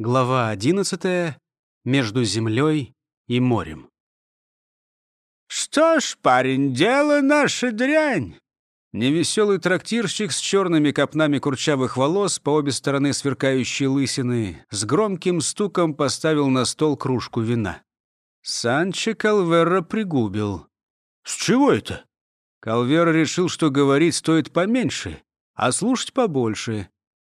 Глава 11. Между землей и морем. «Что ж, парень, дело наше дрянь!» Невеселый трактирщик с черными копнами курчавых волос по обе стороны сверкающей лысины с громким стуком поставил на стол кружку вина. Санчо Калвера пригубил. «С чего это?» Калвера решил, что говорить стоит поменьше, а слушать побольше.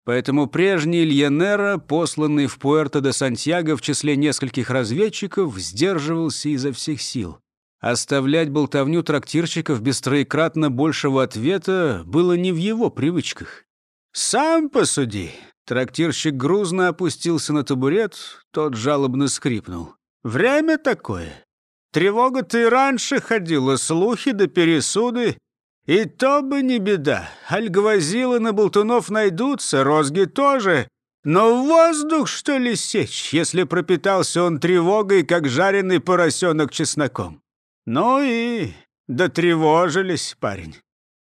Поэтому прежний Ильянера, посланный в Пуэрто де Сантьяго в числе нескольких разведчиков, сдерживался изо всех сил. Оставлять болтовню трактирщиков без троекратно большего ответа было не в его привычках. «Сам посуди!» Трактирщик грузно опустился на табурет, тот жалобно скрипнул. «Время такое. Тревога-то и раньше ходила, слухи да пересуды. И то бы не беда. Альгвазилы на болтунов найдутся, розги тоже. Но воздух, что ли, сечь, если пропитался он тревогой, как жареный поросенок чесноком? Ну и дотревожились, парень.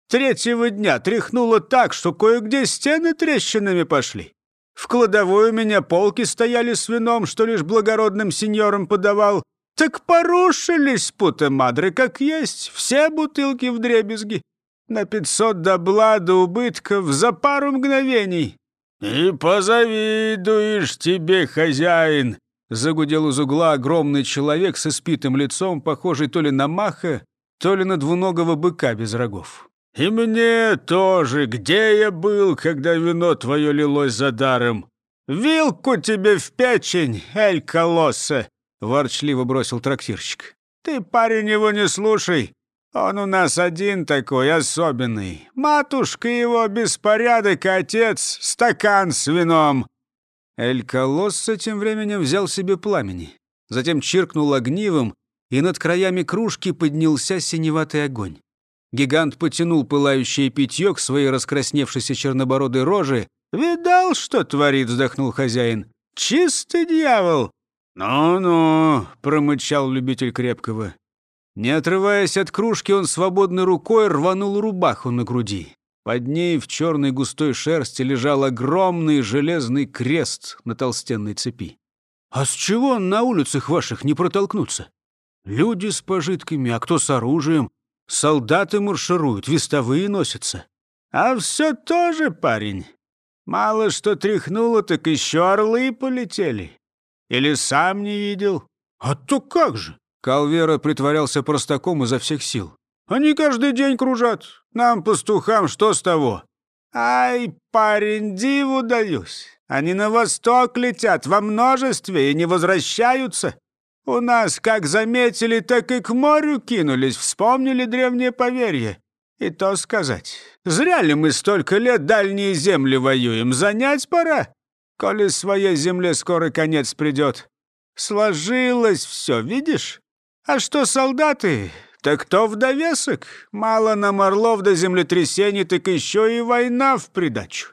Третьего дня тряхнуло так, что кое-где стены трещинами пошли. В кладовой у меня полки стояли с вином, что лишь благородным сеньорам подавал. Так порушились путы мадры, как есть, все бутылки в дребезги. На пятьсот добла до убытков за пару мгновений. «И позавидуешь тебе, хозяин!» Загудел из угла огромный человек с испитым лицом, похожий то ли на маха, то ли на двуногого быка без рогов. «И мне тоже, где я был, когда вино твое лилось за даром? Вилку тебе в печень, эль колосса!» — ворчливо бросил трактирщик. «Ты, парень, его не слушай. Он у нас один такой, особенный. Матушка его беспорядок, отец — стакан с вином. Эль Колосса тем временем взял себе пламени. Затем чиркнул огнивом, и над краями кружки поднялся синеватый огонь. Гигант потянул пылающее питье к своей раскрасневшейся чернобородой роже. «Видал, что творит?» — вздохнул хозяин. «Чистый дьявол!» «Ну-ну», — промычал любитель крепкого. Не отрываясь от кружки, он свободной рукой рванул рубаху на груди. Под ней в черной густой шерсти лежал огромный железный крест на толстенной цепи. «А с чего на улицах ваших не протолкнуться? Люди с пожитками, а кто с оружием? Солдаты маршируют, вестовые носятся». «А все тоже, парень. Мало что тряхнуло, так еще орлы полетели. Или сам не видел?» «А то как же!» Калвера притворялся простаком изо всех сил. Они каждый день кружат. Нам, пастухам, что с того?» «Ай, парень, диву даюсь. Они на восток летят во множестве и не возвращаются. У нас как заметили, так и к морю кинулись, вспомнили древнее поверье. И то сказать, зря ли мы столько лет дальние земли воюем, занять пора, коли своей земле скоро конец придет. Сложилось все, видишь? А что солдаты? Так кто в довесок? Мало нам орлов до землетрясений, так еще и война в придачу.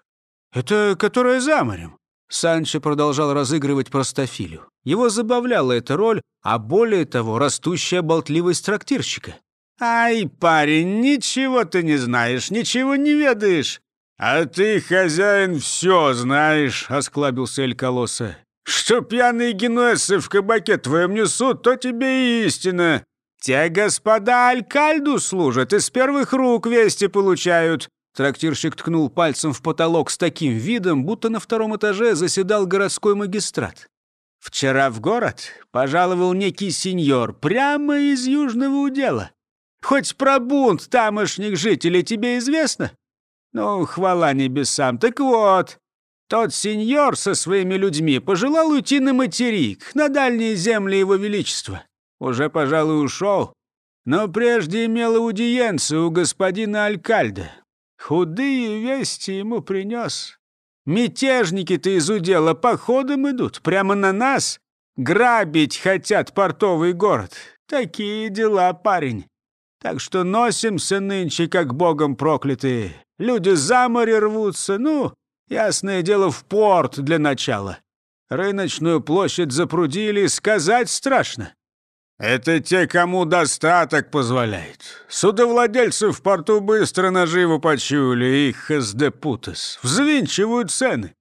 Это которая за морем. Санчо продолжал разыгрывать простофилю. Его забавляла эта роль, а более того, растущая болтливость трактирщика. «Ай, парень, ничего ты не знаешь, ничего не ведаешь!» «А ты, хозяин, все знаешь!» — осклабился Эль Колосса. «Что пьяные генуэзцы в кабаке твоем несут, то тебе и истина. «Те господа Алькальду служат с первых рук вести получают». Трактирщик ткнул пальцем в потолок с таким видом, будто на втором этаже заседал городской магистрат. «Вчера в город пожаловал некий сеньор прямо из Южного удела. Хоть про бунт тамошних жителей тебе известно? Ну, хвала небесам. Так вот, тот сеньор со своими людьми пожелал уйти на материк, на дальние земли его величества. Уже, пожалуй, ушел, но прежде имел аудиенцию у господина Алькальда. Худые вести ему принес. Мятежники-то из удела походом идут, прямо на нас. Грабить хотят портовый город. Такие дела, парень. Так что носимся нынче, как богом проклятые. Люди за море рвутся, ну, ясное дело, в порт для начала. Рыночную площадь запрудили, сказать страшно. Это те, кому достаток позволяет. Судовладельцы в порту быстро наживу почуяли, их хаздепутас. Взвинчивают цены.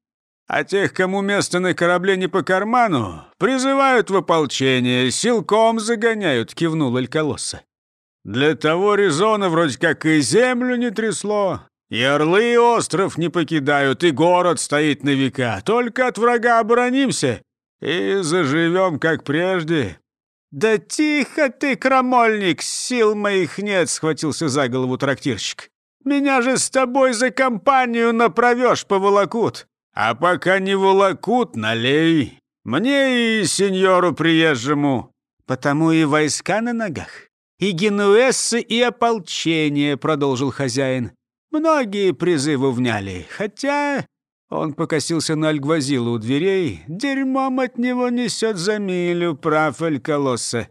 А тех, кому место на корабле не по карману, призывают в ополчение, силком загоняют», — кивнул Альколосса. «Для того резона вроде как и землю не трясло, и орлы и остров не покидают, и город стоит на века. Только от врага оборонимся, и заживем, как прежде». «Да тихо ты, крамольник, сил моих нет!» — схватился за голову трактирщик. «Меня же с тобой за компанию направешь поволокут!» «А пока не волокут, налей! Мне и сеньору приезжему!» «Потому и войска на ногах, и генуэзцы, и ополчение», — продолжил хозяин. «Многие призывы вняли, хотя он покосился на Альгвазила у дверей. Дерьмом от него несет за милю, прав Альколосса.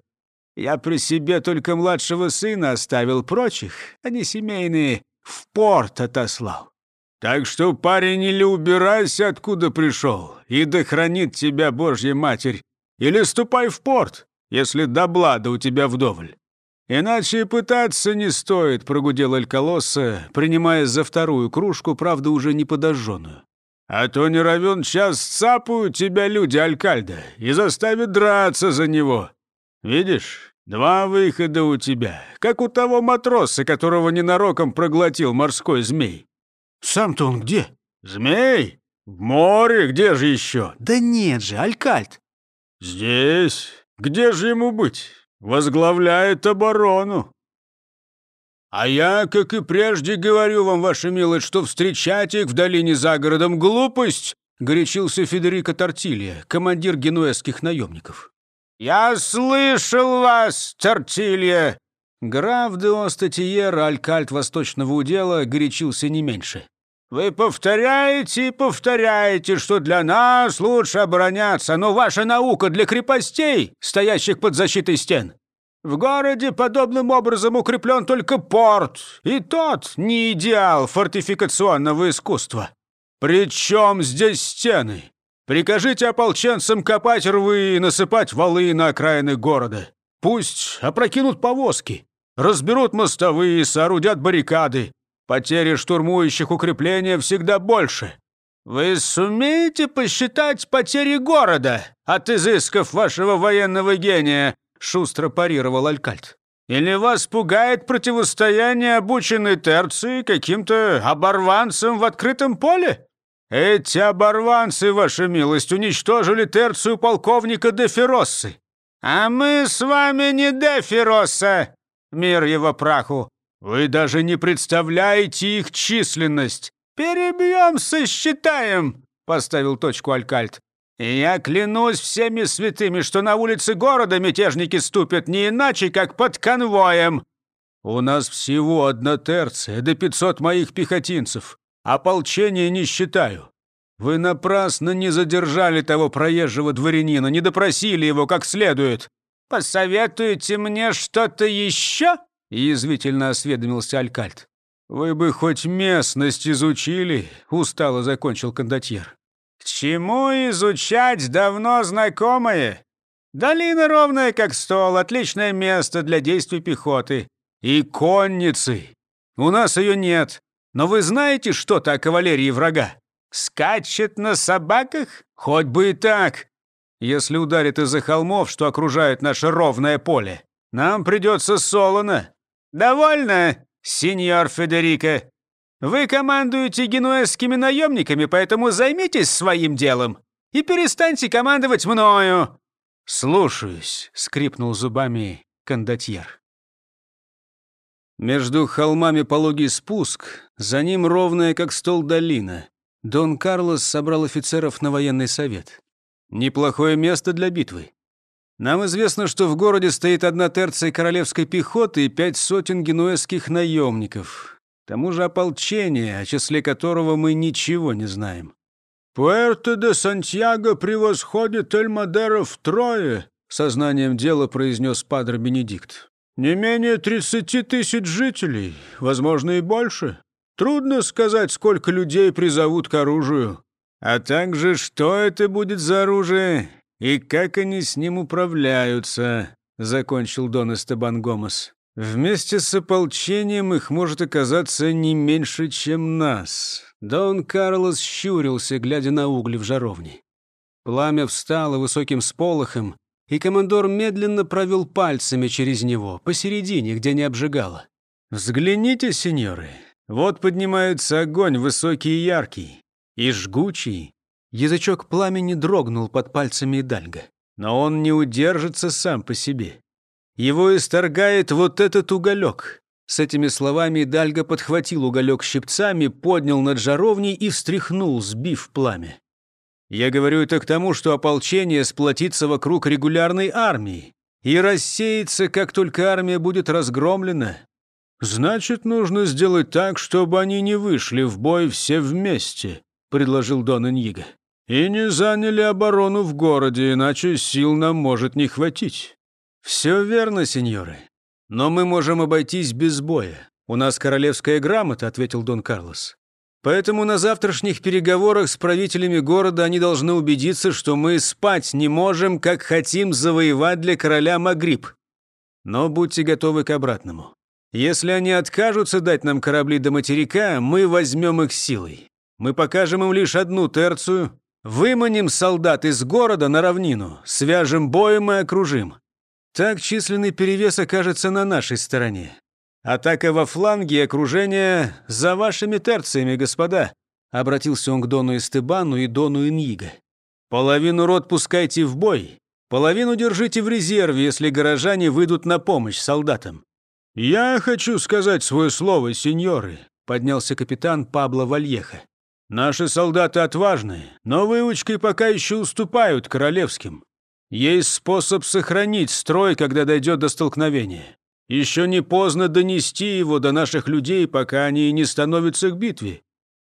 Я при себе только младшего сына оставил, прочих, они семейные, в порт отослал. Так что, парень, или убирайся, откуда пришел, и да хранит тебя Божья Матерь, или ступай в порт, если до блада у тебя вдоволь. Иначе и пытаться не стоит, прогудел Альколосса, принимая за вторую кружку, правда, уже не подожженную. А то не равен час цапают тебя люди Алькальда и заставят драться за него. Видишь, два выхода у тебя, как у того матроса, которого ненароком проглотил морской змей. Сам-то он где? Змей? В море, где же еще? Да нет же, Алькальд. Здесь. Где же ему быть? Возглавляет оборону. «А я, как и прежде, говорю вам, ваша милость, что встречать их в долине за городом — глупость!» — горячился Федерико Тортилья, командир генуэзских наемников. «Я слышал вас, Тортилья!» Граф де Остатиер, алькальт восточного удела, горячился не меньше. «Вы повторяете и повторяете, что для нас лучше обороняться, но ваша наука для крепостей, стоящих под защитой стен. В городе подобным образом укреплен только порт, и тот не идеал фортификационного искусства. Причем здесь стены? Прикажите ополченцам копать рвы и насыпать валы на окраины города. Пусть опрокинут повозки, разберут мостовые, соорудят баррикады. Потери штурмующих укрепления всегда больше. Вы сумеете посчитать потери города от изысков вашего военного гения, шустро парировал Алькальт. «Или вас пугает противостояние обученной терции каким-то оборванцам в открытом поле? Эти оборванцы, ваша милость, уничтожили терцию полковника Дефироссы. А мы с вами не Дефиросса, мир его праху. Вы даже не представляете их численность. Перебьем, сосчитаем», — поставил точку Алькальт. Я клянусь всеми святыми, что на улице города мятежники ступят не иначе, как под конвоем. У нас всего одна терция, да пятьсот моих пехотинцев. Ополчение не считаю. Вы напрасно не задержали того проезжего дворянина, не допросили его как следует. Посоветуете мне что-то еще? Язвительно осведомился Алькальт. Вы бы хоть местность изучили, устало закончил кондотьер чему изучать давно знакомое? Долина ровная, как стол, отличное место для действий пехоты. И конницы. У нас ее нет. Но вы знаете что-то о кавалерии врага? Скачет на собаках? Хоть бы и так. Если ударит из-за холмов, что окружают наше ровное поле, нам придется солоно. Довольно, сеньор Федерико. Вы командуете генуэзскими наемниками, поэтому займитесь своим делом и перестаньте командовать мною». «Слушаюсь», — скрипнул зубами кондотьер. Между холмами пологий спуск, за ним ровная, как стол, долина. Дон Карлос собрал офицеров на военный совет. Неплохое место для битвы. Нам известно, что в городе стоит одна терция королевской пехоты и пять сотен генуэзских наемников. К тому же ополчение, о числе которого мы ничего не знаем. «Пуэрто де Сантьяго превосходит Эль-Мадеро втрое», сознанием дела произнес Падре Бенедикт. «Не менее тридцати тысяч жителей, возможно, и больше. Трудно сказать, сколько людей призовут к оружию. А также, что это будет за оружие и как они с ним управляются», закончил Дон Эстебан Гомес. Вместе с ополчением их может оказаться не меньше, чем нас. Дон Карлос щурился, глядя на угли в жаровне. Пламя встало высоким сполохом, и командор медленно провел пальцами через него, посередине, где не обжигало. «Взгляните, сеньоры, вот поднимается огонь, высокий и яркий, и жгучий». Язычок пламени дрогнул под пальцами Идальга. Но он не удержится сам по себе. Его исторгает вот этот уголек. С этими словами Дальга подхватил уголек щипцами, поднял над жаровней и встряхнул, сбив пламя. Я говорю это к тому, что ополчение сплотится вокруг регулярной армии и рассеется, как только армия будет разгромлена. Значит, нужно сделать так, чтобы они не вышли в бой все вместе, предложил Дон Иньиго. И не заняли оборону в городе, иначе сил нам может не хватить. «Все верно, сеньоры. Но мы можем обойтись без боя. У нас королевская грамота», — ответил Дон Карлос. «Поэтому на завтрашних переговорах с правителями города они должны убедиться, что мы спать не можем, как хотим завоевать для короля Магриб. Но будьте готовы к обратному. Если они откажутся дать нам корабли до материка, мы возьмем их силой. Мы покажем им лишь одну терцию, выманим солдат из города на равнину, свяжем боем и окружим. Так численный перевес окажется на нашей стороне. Атака во фланге и окружение за вашими терциями, господа», — обратился он к Дону Эстебану и Дону Иньиго. «Половину рот пускайте в бой, половину держите в резерве, если горожане выйдут на помощь солдатам». «Я хочу сказать свое слово, сеньоры», — поднялся капитан Пабло Вальеха. «Наши солдаты отважны, но выучкой пока еще уступают королевским. Есть способ сохранить строй, когда дойдет до столкновения. Еще не поздно донести его до наших людей, пока они не становятся к битве.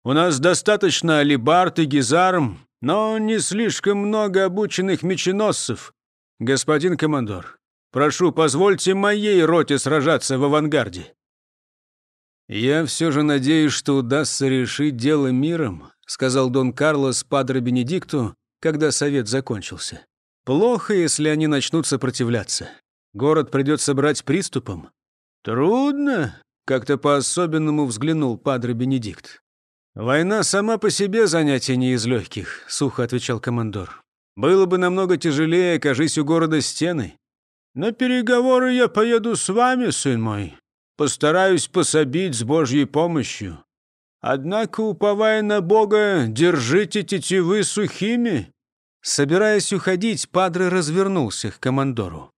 У нас достаточно алибард и гизарм, но не слишком много обученных меченосцев. Господин командор, прошу, позвольте моей роте сражаться в авангарде. Я все же надеюсь, что удастся решить дело миром, сказал Дон Карлос Падре Бенедикту, когда совет закончился. Плохо, если они начнут сопротивляться. Город придется брать приступом. Трудно, как-то по-особенному взглянул Падре Бенедикт. «Война сама по себе занятие не из легких», — сухо отвечал командор. «Было бы намного тяжелее, кажись, у города стены. На переговоры я поеду с вами, сын мой. Постараюсь пособить с Божьей помощью. Однако, уповая на Бога, держите тетивы сухими. Собираясь уходить, Падре развернулся к командору.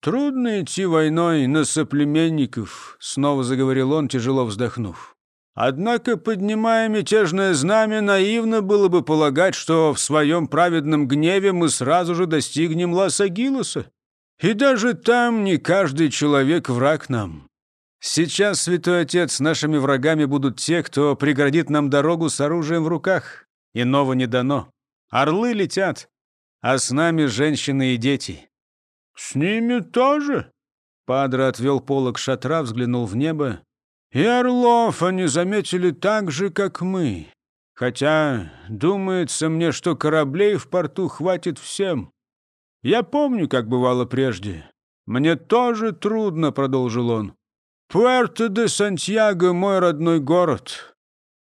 «Трудно идти войной на соплеменников», — снова заговорил он, тяжело вздохнув. «Однако, поднимая мятежное знамя, наивно было бы полагать, что в своем праведном гневе мы сразу же достигнем Лас-Агилоса. И даже там не каждый человек враг нам. Сейчас, святой отец, нашими врагами будут те, кто преградит нам дорогу с оружием в руках. Иного не дано. Орлы летят, а с нами женщины и дети». «С ними тоже?» Падре отвел полок шатра, взглянул в небо. «И орлов они заметили так же, как мы. Хотя, думается мне, что кораблей в порту хватит всем. Я помню, как бывало прежде. Мне тоже трудно», — продолжил он. «Пуэрто де Сантьяго — мой родной город».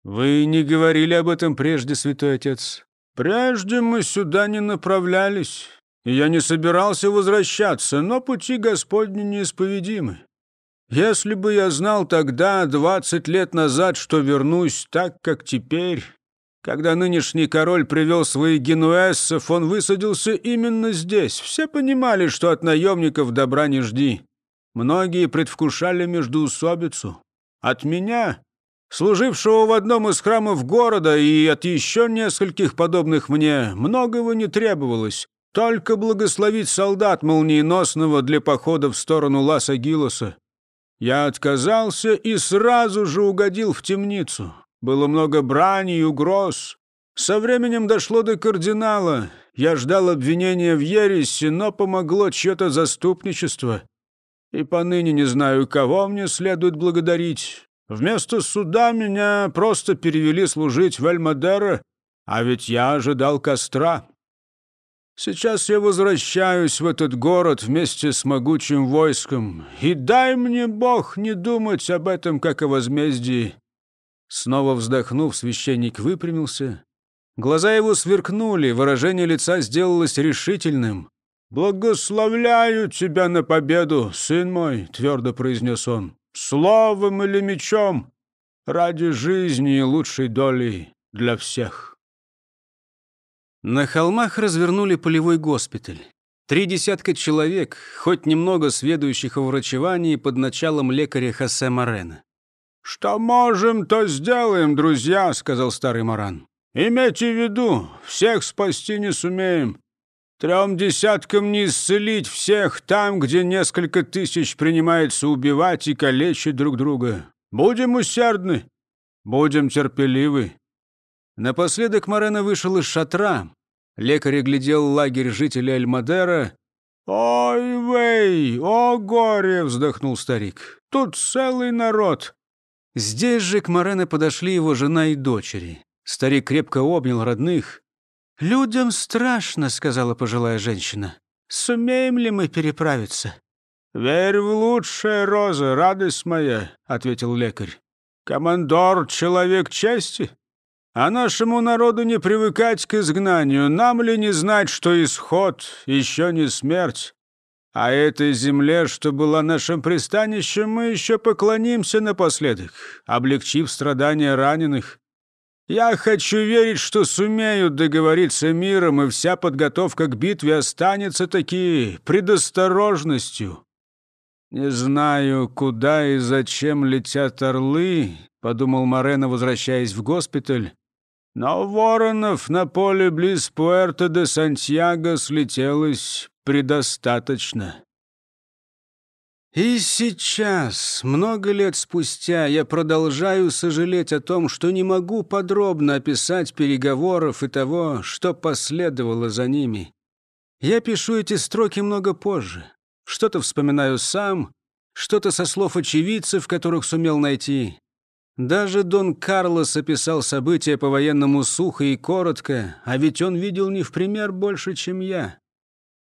«Вы не говорили об этом прежде, святой отец?» «Прежде мы сюда не направлялись, и я не собирался возвращаться, но пути Господни неисповедимы. Если бы я знал тогда, двадцать лет назад, что вернусь так, как теперь, когда нынешний король привел своих генуэзцев, он высадился именно здесь. Все понимали, что от наемников добра не жди. Многие предвкушали междуусобицу. От меня служившего в одном из храмов города, и от еще нескольких подобных мне многого не требовалось. Только благословить солдат молниеносного для похода в сторону Ласа-Гилоса. Я отказался и сразу же угодил в темницу. Было много брани и угроз. Со временем дошло до кардинала. Я ждал обвинения в ереси, но помогло чье-то заступничество. И поныне не знаю, кого мне следует благодарить. Вместо суда меня просто перевели служить в Эльмадера, а ведь я ожидал костра. Сейчас я возвращаюсь в этот город вместе с могучим войском, и дай мне Бог не думать об этом, как о возмездии». Снова вздохнув, священник выпрямился. Глаза его сверкнули, выражение лица сделалось решительным. «Благословляю тебя на победу, сын мой», — твердо произнес он, — «словом или мечом, ради жизни и лучшей доли для всех». На холмах развернули полевой госпиталь. Три десятка человек, хоть немного сведущих о врачевании под началом лекаря Хосе Морена. «Что можем, то сделаем, друзья», — сказал старый Маран. «Имейте в виду, всех спасти не сумеем. Трем десяткам не исцелить всех там, где несколько тысяч принимается убивать и калечить друг друга. Будем усердны, будем терпеливы. Напоследок Морено вышел из шатра. Лекарь глядел лагерь жителей Альмадера. «Ой, вей, о горе!» — вздохнул старик. «Тут целый народ!» Здесь же к Морено подошли его жена и дочери. Старик крепко обнял родных. «Людям страшно», — сказала пожилая женщина. «Сумеем ли мы переправиться?» «Верь в лучшее, Роза, радость моя», — ответил лекарь. «Командор — человек чести. А нашему народу не привыкать к изгнанию. Нам ли не знать, что исход еще не смерть? А этой земле, что была нашим пристанищем, мы еще поклонимся напоследок, облегчив страдания раненых. Я хочу верить, что сумеют договориться миром, и вся подготовка к битве останется таки предосторожностью. Не знаю, куда и зачем летят орлы, подумал Морено, возвращаясь в госпиталь. Но воронов на поле близ Пуэрто де Сантьяго слетелось предостаточно. И сейчас, много лет спустя, я продолжаю сожалеть о том, что не могу подробно описать переговоров и того, что последовало за ними. Я пишу эти строки много позже. Что-то вспоминаю сам, что-то со слов очевидцев, которых сумел найти. Даже Дон Карлос описал события по-военному сухо и коротко, а ведь он видел не в пример больше, чем я.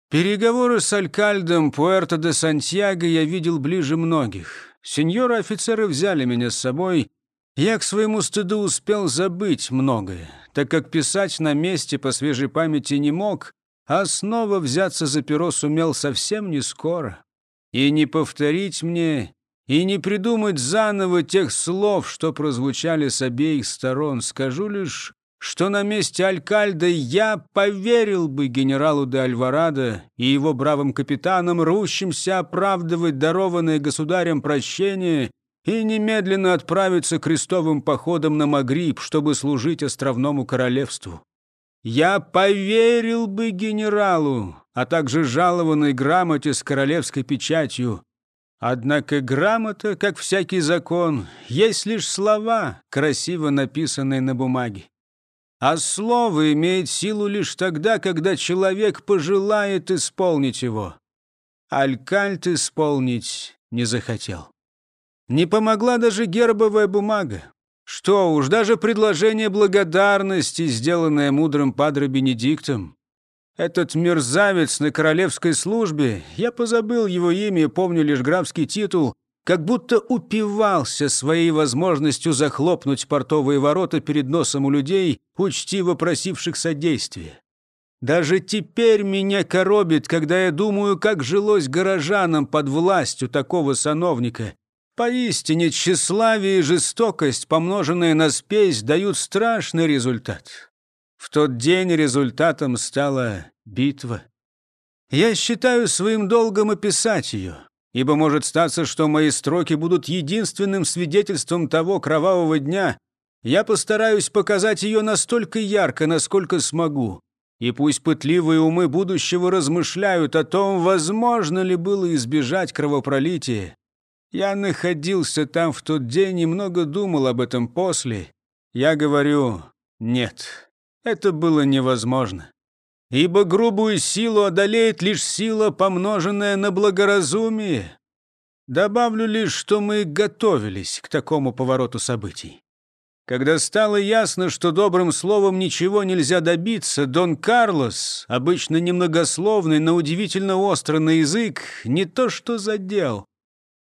Переговоры с Алькальдом Пуэрто де Сантьяго я видел ближе многих. Сеньоры-офицеры взяли меня с собой. Я к своему стыду успел забыть многое, так как писать на месте по свежей памяти не мог, а снова взяться за перо сумел совсем не скоро. И не повторить мне и не придумать заново тех слов, что прозвучали с обеих сторон. Скажу лишь, что на месте Алькальда я поверил бы генералу де Альварадо и его бравым капитанам, рущимся оправдывать дарованное государем прощение и немедленно отправиться крестовым походом на Магриб, чтобы служить островному королевству. Я поверил бы генералу, а также жалованной грамоте с королевской печатью, Однако грамота, как всякий закон, есть лишь слова, красиво написанные на бумаге. А слово имеет силу лишь тогда, когда человек пожелает исполнить его. Алькальт исполнить не захотел. Не помогла даже гербовая бумага. Что уж, даже предложение благодарности, сделанное мудрым падре Бенедиктом, этот мерзавец на королевской службе, я позабыл его имя помню лишь графский титул, как будто упивался своей возможностью захлопнуть портовые ворота перед носом у людей, учтиво просивших содействия. Даже теперь меня коробит, когда я думаю, как жилось горожанам под властью такого сановника. Поистине тщеславие и жестокость, помноженные на спесь, дают страшный результат. В тот день результатом стала битва. Я считаю своим долгом описать ее, ибо может статься, что мои строки будут единственным свидетельством того кровавого дня. Я постараюсь показать ее настолько ярко, насколько смогу. И пусть пытливые умы будущего размышляют о том, возможно ли было избежать кровопролития. Я находился там в тот день и много думал об этом после. Я говорю «нет». Это было невозможно. Ибо грубую силу одолеет лишь сила, помноженная на благоразумие. Добавлю лишь, что мы готовились к такому повороту событий. Когда стало ясно, что добрым словом ничего нельзя добиться, Дон Карлос, обычно немногословный, но удивительно острый на язык, не то что задел,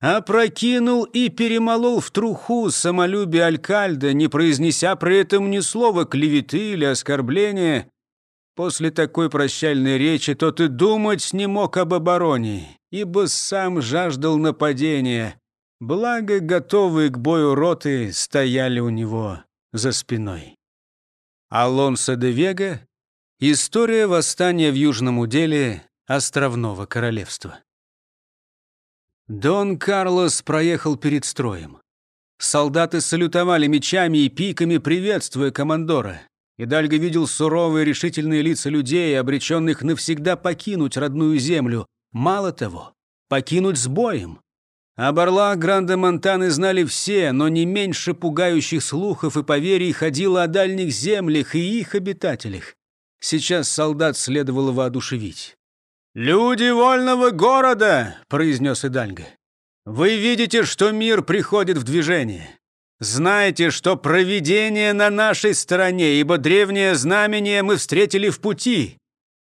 а прокинул и перемолол в труху самолюбие Алькальда, не произнеся при этом ни слова клеветы или оскорбления. После такой прощальной речи тот и думать не мог об обороне, ибо сам жаждал нападения. Благо, готовые к бою роты стояли у него за спиной. Алонсо де Вега. История восстания в Южном уделе Островного королевства. Дон Карлос проехал перед строем. Солдаты салютовали мечами и пиками, приветствуя командора. Идальго видел суровые решительные лица людей, обреченных навсегда покинуть родную землю. Мало того, покинуть с боем. О Барлах Гранде Монтаны знали все, но не меньше пугающих слухов и поверий ходило о дальних землях и их обитателях. Сейчас солдат следовало воодушевить. «Люди вольного города!» — произнес Идальго. «Вы видите, что мир приходит в движение. Знаете, что провидение на нашей стороне, ибо древнее знамение мы встретили в пути.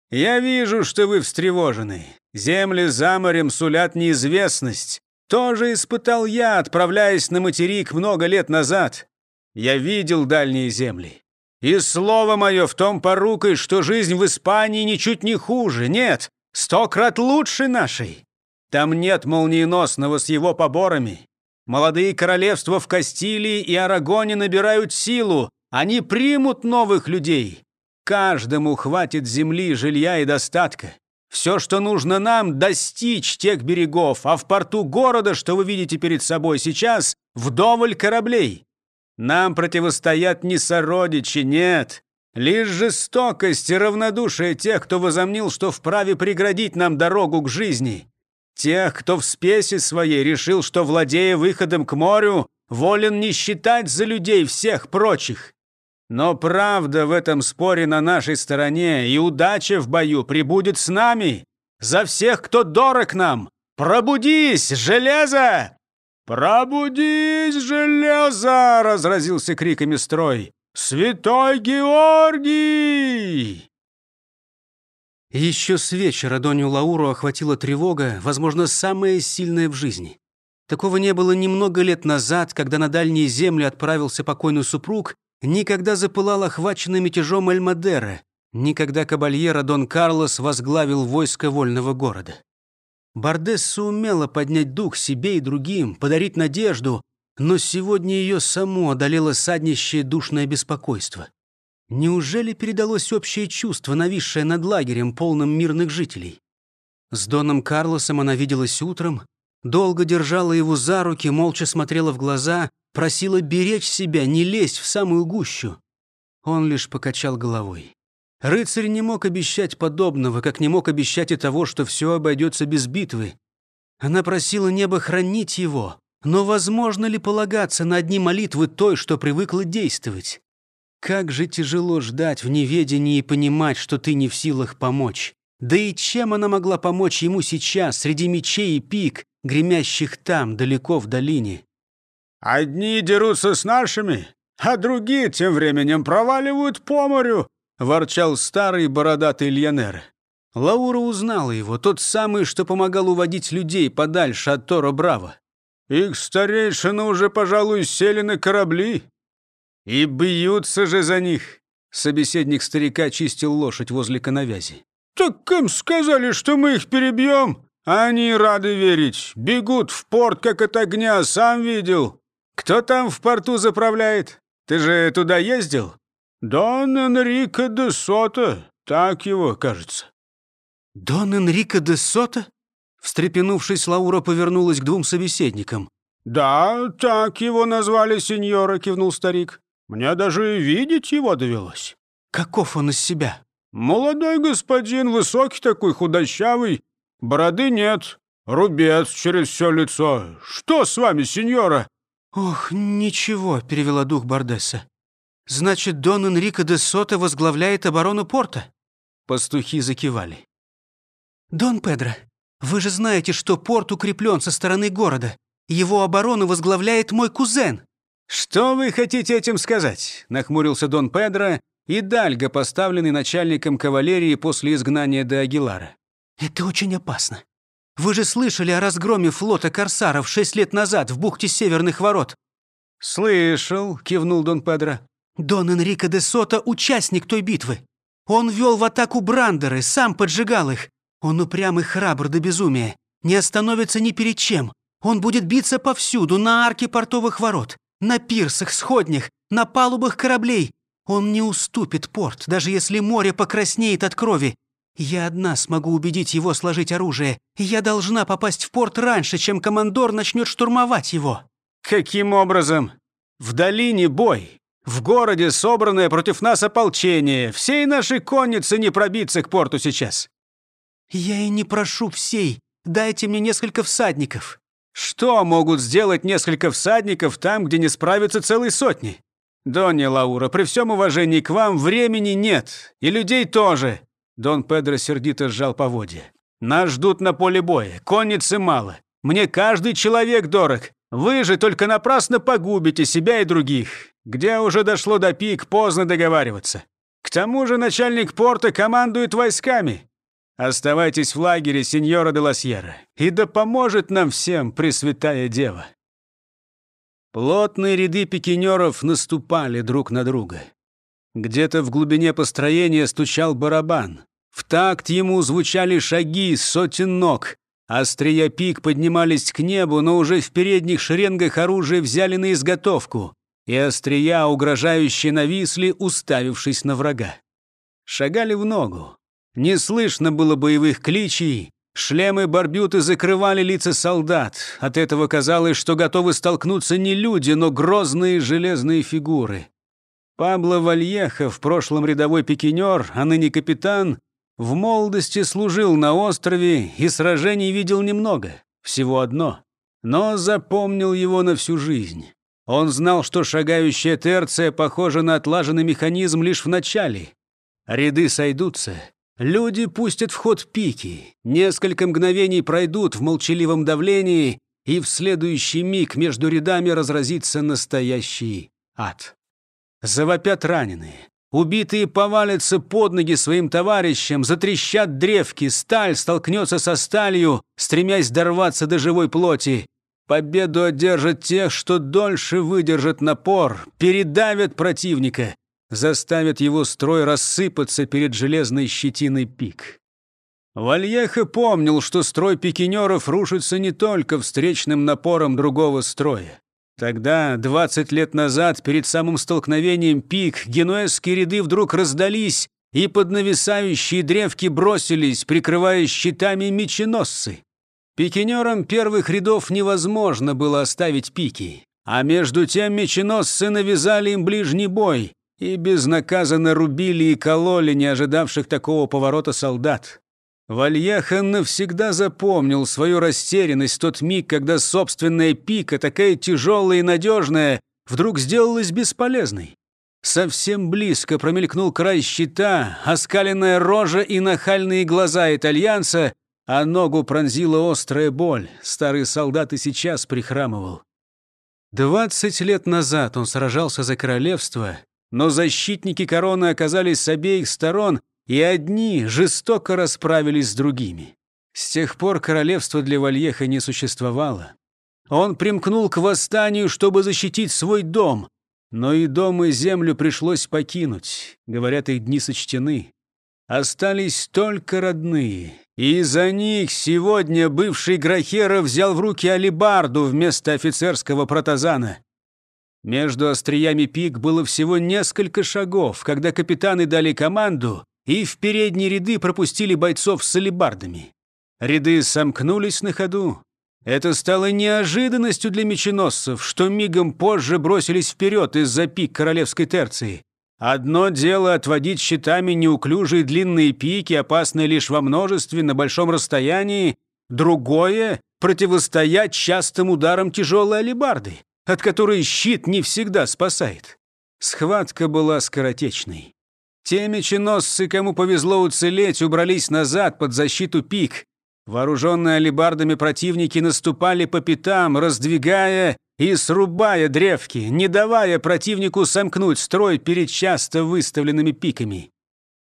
Я вижу, что вы встревожены. Земли за морем сулят неизвестность. Тоже испытал я, отправляясь на материк много лет назад. Я видел дальние земли. И слово мое в том порукой, что жизнь в Испании ничуть не хуже. Нет, сто крат лучше нашей. Там нет молниеносного с его поборами. Молодые королевства в Кастилии и Арагоне набирают силу. Они примут новых людей. Каждому хватит земли, жилья и достатка. Все, что нужно нам, достичь тех берегов, а в порту города, что вы видите перед собой сейчас, вдоволь кораблей. Нам противостоят не сородичи, нет. Лишь жестокость и равнодушие тех, кто возомнил, что вправе преградить нам дорогу к жизни. Тех, кто в спеси своей решил, что, владея выходом к морю, волен не считать за людей всех прочих. Но правда в этом споре на нашей стороне, и удача в бою прибудет с нами. За всех, кто дорог нам. Пробудись, железо!» «Пробудись, железо!» — разразился криками строй. «Святой Георгий!» Еще с вечера Доню Лауру охватила тревога, возможно, самая сильная в жизни. Такого не было немного лет назад, когда на дальние земли отправился покойный супруг, никогда запылал охваченный мятежом Эльмадера, никогда кабальера Дон Карлос возглавил войско вольного города. Бардесса умела поднять дух себе и другим, подарить надежду, но сегодня ее само одолело саднищее душное беспокойство. Неужели передалось общее чувство, нависшее над лагерем, полным мирных жителей? С Доном Карлосом она виделась утром, долго держала его за руки, молча смотрела в глаза, просила беречь себя, не лезть в самую гущу. Он лишь покачал головой. Рыцарь не мог обещать подобного, как не мог обещать и того, что все обойдется без битвы. Она просила небо хранить его, но возможно ли полагаться на одни молитвы той, что привыкла действовать? Как же тяжело ждать в неведении и понимать, что ты не в силах помочь. Да и чем она могла помочь ему сейчас, среди мечей и пик, гремящих там, далеко в долине? «Одни дерутся с нашими, а другие тем временем проваливают по морю», — ворчал старый бородатый льянер. Лаура узнала его, тот самый, что помогал уводить людей подальше от Торо Браво. «Их старейшины уже, пожалуй, сели на корабли. «И бьются же за них!» Собеседник старика чистил лошадь возле коновязи. «Так им сказали, что мы их перебьем. Они рады верить. Бегут в порт, как от огня, сам видел. Кто там в порту заправляет? Ты же туда ездил?» «Дон Энрико де Сота, так его, кажется». «Дон Энрико де Сота?» Встрепенувшись, Лаура повернулась к двум собеседникам. «Да, так его назвали сеньора», — кивнул старик. Мне даже видеть его довелось. Каков он из себя? Молодой господин, высокий такой, худощавый. Бороды нет, рубец через все лицо. Что с вами, сеньора?» «Ох, ничего», — перевела дух Бардесса. «Значит, Дон Энрико де Сота возглавляет оборону порта?» Пастухи закивали. «Дон Педро, вы же знаете, что порт укреплен со стороны города. Его оборону возглавляет мой кузен. «Что вы хотите этим сказать?» — нахмурился Дон Педро и Дальго, поставленный начальником кавалерии после изгнания до Агилара. «Это очень опасно. Вы же слышали о разгроме флота корсаров шесть лет назад в бухте Северных ворот?» «Слышал», — кивнул Дон Педро. «Дон Энрико де Сото — участник той битвы. Он вел в атаку брандеры, сам поджигал их. Он упрям и храбр до безумия, не остановится ни перед чем. Он будет биться повсюду, на арке портовых ворот, на пирсах, сходнях, на палубах кораблей. Он не уступит порт, даже если море покраснеет от крови. Я одна смогу убедить его сложить оружие. Я должна попасть в порт раньше, чем командор начнет штурмовать его». «Каким образом?» «В долине бой. В городе собранное против нас ополчение. Всей нашей конницы не пробиться к порту сейчас». «Я и не прошу всей. Дайте мне несколько всадников». «Что могут сделать несколько всадников там, где не справятся целой сотни?» «Донья Лаура, при всем уважении к вам времени нет. И людей тоже». Дон Педро сердито сжал поводья. «Нас ждут на поле боя. Конницы мало. Мне каждый человек дорог. Вы же только напрасно погубите себя и других. Где уже дошло до пик, поздно договариваться. К тому же начальник порта командует войсками. Оставайтесь в лагере, сеньора де Ласьера, и да поможет нам всем Пресвятая Дева». Плотные ряды пикинеров наступали друг на друга. Где-то в глубине построения стучал барабан. В такт ему звучали шаги сотен ног. Острия пик поднимались к небу, но уже в передних шеренгах оружие взяли на изготовку, и острия угрожающе нависли, уставившись на врага. Шагали в ногу. Не слышно было боевых кличей, Шлемы-барбюты закрывали лица солдат. От этого казалось, что готовы столкнуться не люди, но грозные железные фигуры. Пабло Вальеха, в прошлом рядовой пикинер, а ныне капитан, в молодости служил на острове и сражений видел немного, всего одно. Но запомнил его на всю жизнь. Он знал, что шагающая терция похожа на отлаженный механизм лишь в начале. Ряды сойдутся, Люди пустят в ход пики, несколько мгновений пройдут в молчаливом давлении, и в следующий миг между рядами разразится настоящий ад. Завопят раненые. Убитые повалятся под ноги своим товарищам, затрещат древки, сталь столкнется со сталью, стремясь дорваться до живой плоти. Победу одержат те, что дольше выдержат напор, передавят противника заставят его строй рассыпаться перед железной щетиной пик. Вальеха помнил, что строй пикинеров рушится не только встречным напором другого строя. Тогда, 20 лет назад, перед самым столкновением пик, генуэзские ряды вдруг раздались, и под нависающие древки бросились, прикрывая щитами меченосцы. Пикинерам первых рядов невозможно было оставить пики, а между тем меченосцы навязали им ближний бой, и безнаказанно рубили и кололи не ожидавших такого поворота солдат. Вальяхан навсегда запомнил свою растерянность тот миг, когда собственная пика, такая тяжелая и надежная, вдруг сделалась бесполезной. Совсем близко промелькнул край щита, оскаленная рожа и нахальные глаза итальянца, а ногу пронзила острая боль. Старый солдат и сейчас прихрамывал. Двадцать лет назад он сражался за королевство, но защитники короны оказались с обеих сторон, и одни жестоко расправились с другими. С тех пор королевство для Вальеха не существовало. Он примкнул к восстанию, чтобы защитить свой дом, но и дом, и землю пришлось покинуть. Говорят, их дни сочтены. Остались только родные. И за них сегодня бывший Грахера взял в руки алибарду вместо офицерского протазана. Между остриями пик было всего несколько шагов, когда капитаны дали команду и в передние ряды пропустили бойцов с алебардами. Ряды сомкнулись на ходу. Это стало неожиданностью для меченосцев, что мигом позже бросились вперед из-за пик королевской терции. Одно дело отводить щитами неуклюжие длинные пики, опасные лишь во множестве на большом расстоянии, другое — противостоять частым ударам тяжелой алебарды от которой щит не всегда спасает. Схватка была скоротечной. Те меченосцы, кому повезло уцелеть, убрались назад под защиту пик. Вооруженные алебардами противники наступали по пятам, раздвигая и срубая древки, не давая противнику сомкнуть строй перед часто выставленными пиками.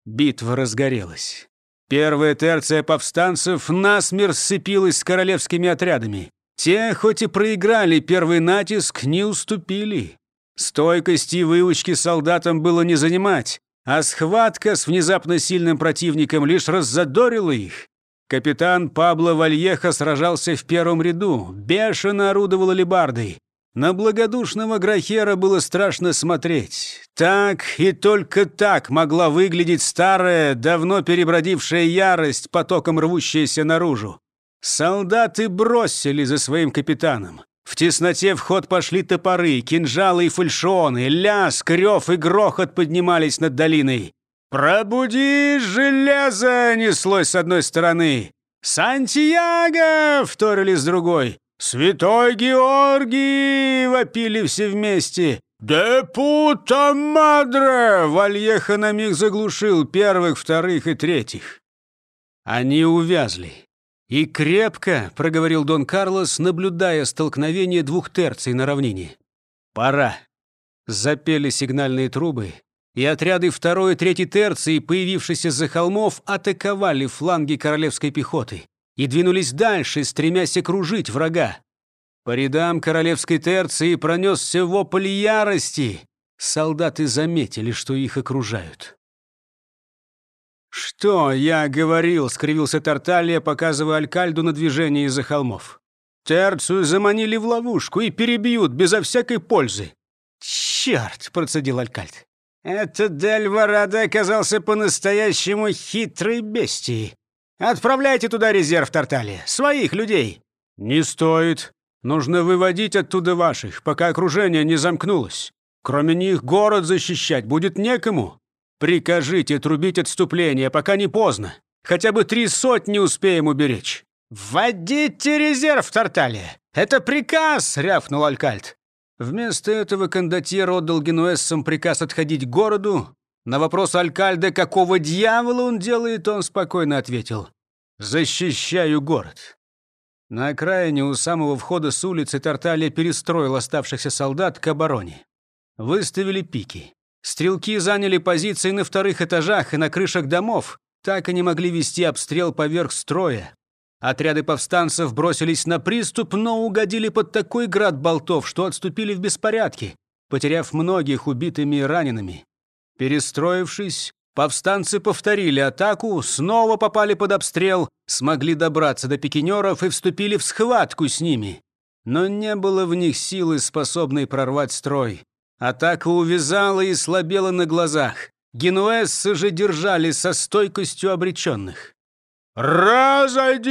Битва разгорелась. Первая терция повстанцев насмерть сцепилась с королевскими отрядами. Те, хоть и проиграли первый натиск, не уступили. Стойкости и выучки солдатам было не занимать, а схватка с внезапно сильным противником лишь раззадорила их. Капитан Пабло Вальеха сражался в первом ряду, бешено орудовал алебардой. На благодушного Грахера было страшно смотреть. Так и только так могла выглядеть старая, давно перебродившая ярость, потоком рвущаяся наружу. Солдаты бросили за своим капитаном. В тесноте в ход пошли топоры, кинжалы и фальшионы, ляск, рев и грохот поднимались над долиной. «Пробуди железо!» — неслось с одной стороны. «Сантьяго!» — вторили с другой. «Святой Георгий!» — вопили все вместе. «Де пута мадре!» — Вальеха на миг заглушил первых, вторых и третьих. Они увязли. «И крепко», — проговорил Дон Карлос, наблюдая столкновение двух терций на равнине. «Пора». Запели сигнальные трубы, и отряды второй и третьей терции, появившиеся за холмов, атаковали фланги королевской пехоты и двинулись дальше, стремясь окружить врага. По рядам королевской терции пронесся вопль ярости. Солдаты заметили, что их окружают. «Что я говорил?» — скривился Тарталия, показывая Алькальду на движение из-за холмов. «Терцию заманили в ловушку и перебьют безо всякой пользы». «Черт!» — процедил Алькальд. «Этот Дель Варада оказался по-настоящему хитрой бестией. Отправляйте туда резерв Тарталия, своих людей». «Не стоит. Нужно выводить оттуда ваших, пока окружение не замкнулось. Кроме них город защищать будет некому. Прикажите трубить отступление, пока не поздно. Хотя бы три сотни успеем уберечь». «Вводите резерв, Тарталия! Это приказ!» — рявкнул Алькальд. Вместо этого кондотьер отдал генуэзцам приказ отходить к городу. На вопрос Алькальда, какого дьявола он делает, он спокойно ответил. «Защищаю город». На окраине у самого входа с улицы Тарталия перестроил оставшихся солдат к обороне. Выставили пики. Стрелки заняли позиции на вторых этажах и на крышах домов. Так они могли вести обстрел поверх строя. Отряды повстанцев бросились на приступ, но угодили под такой град болтов, что отступили в беспорядке, потеряв многих убитыми и ранеными. Перестроившись, повстанцы повторили атаку, снова попали под обстрел, смогли добраться до пикинеров и вступили в схватку с ними. Но не было в них силы, способной прорвать строй. Атака увязала и слабела на глазах. Генуэзцы же держали со стойкостью обреченных. «Разойдись!»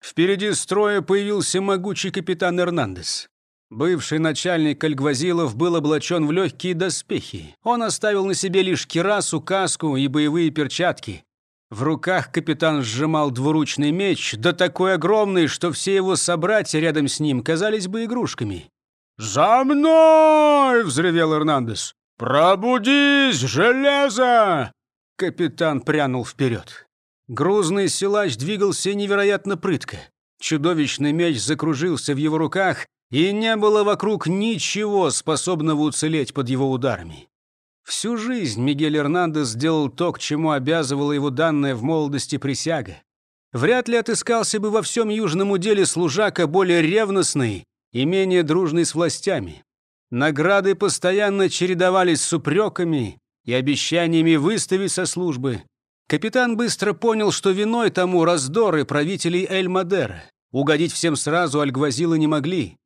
Впереди строя появился могучий капитан Эрнандес. Бывший начальник Альгвазилов был облачен в легкие доспехи. Он оставил на себе лишь кирасу, каску и боевые перчатки. В руках капитан сжимал двуручный меч, да такой огромный, что все его собратья рядом с ним казались бы игрушками. «За мной!» — взревел Эрнандес. «Пробудись, железо!» Капитан прянул вперед. Грузный силач двигался невероятно прытко. Чудовищный меч закружился в его руках, и не было вокруг ничего, способного уцелеть под его ударами. Всю жизнь Мигель Эрнандес сделал то, к чему обязывала его данная в молодости присяга. Вряд ли отыскался бы во всем южном уделе служака более ревностный и менее дружный с властями. Награды постоянно чередовались с упреками и обещаниями выставить со службы. Капитан быстро понял, что виной тому раздоры правителей Эль-Мадера. Угодить всем сразу Альгвазилы не могли.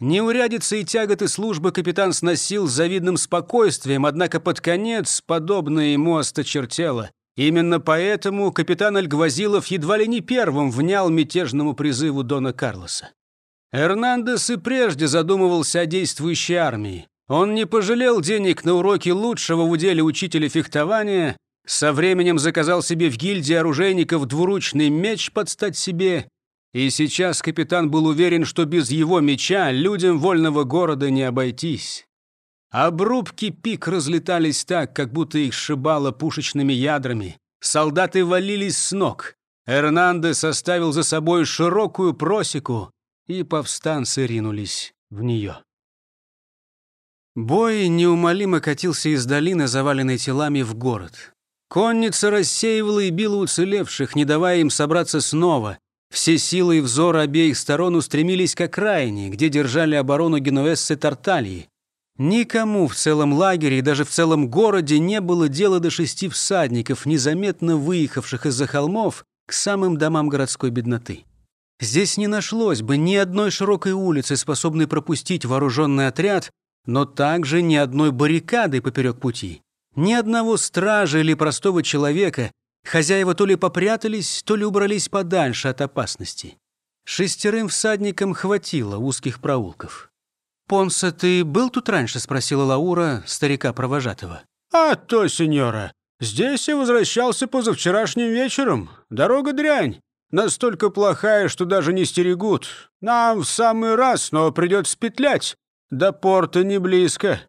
Неурядицы и тяготы службы капитан сносил с завидным спокойствием, однако под конец подобное ему осточертело. Именно поэтому капитан Альгвазилов едва ли не первым внял мятежному призыву Дона Карлоса. Эрнандес и прежде задумывался о действующей армии. Он не пожалел денег на уроки лучшего в уделе учителя фехтования, со временем заказал себе в гильдии оружейников двуручный меч под стать себе, и сейчас капитан был уверен, что без его меча людям вольного города не обойтись. Обрубки пик разлетались так, как будто их сшибало пушечными ядрами. Солдаты валились с ног. Эрнандес оставил за собой широкую просеку, и повстанцы ринулись в нее. Бой неумолимо катился из долины, заваленной телами, в город. Конница рассеивала и била уцелевших, не давая им собраться снова. Все силы и взоры обеих сторон устремились к окраине, где держали оборону генуэзцы Тартальи. Никому в целом лагере и даже в целом городе не было дела до шести всадников, незаметно выехавших из-за холмов к самым домам городской бедноты. Здесь не нашлось бы ни одной широкой улицы, способной пропустить вооруженный отряд, но также ни одной баррикады поперек пути, ни одного стража или простого человека. Хозяева то ли попрятались, то ли убрались подальше от опасности. Шестерым всадникам хватило узких проулков. «Понса, ты был тут раньше?» — спросила Лаура, старика-провожатого. «А то, сеньора, здесь я возвращался позавчерашним вечером. Дорога дрянь. Настолько плохая, что даже не стерегут. Нам в самый раз, но придется петлять. До порта не близко».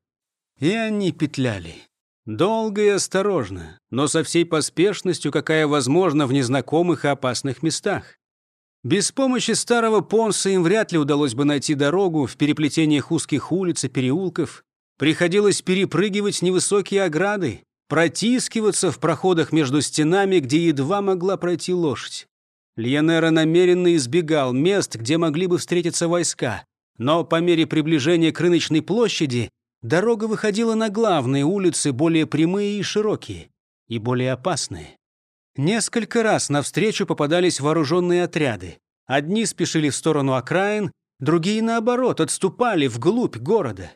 И они петляли. Долго и осторожно, но со всей поспешностью, какая возможна в незнакомых и опасных местах. Без помощи старого Понса им вряд ли удалось бы найти дорогу в переплетениях узких улиц и переулков. Приходилось перепрыгивать невысокие ограды, протискиваться в проходах между стенами, где едва могла пройти лошадь. Льянера намеренно избегал мест, где могли бы встретиться войска, но по мере приближения к рыночной площади дорога выходила на главные улицы, более прямые и широкие, и более опасные. Несколько раз навстречу попадались вооруженные отряды. Одни спешили в сторону окраин, другие, наоборот, отступали вглубь города.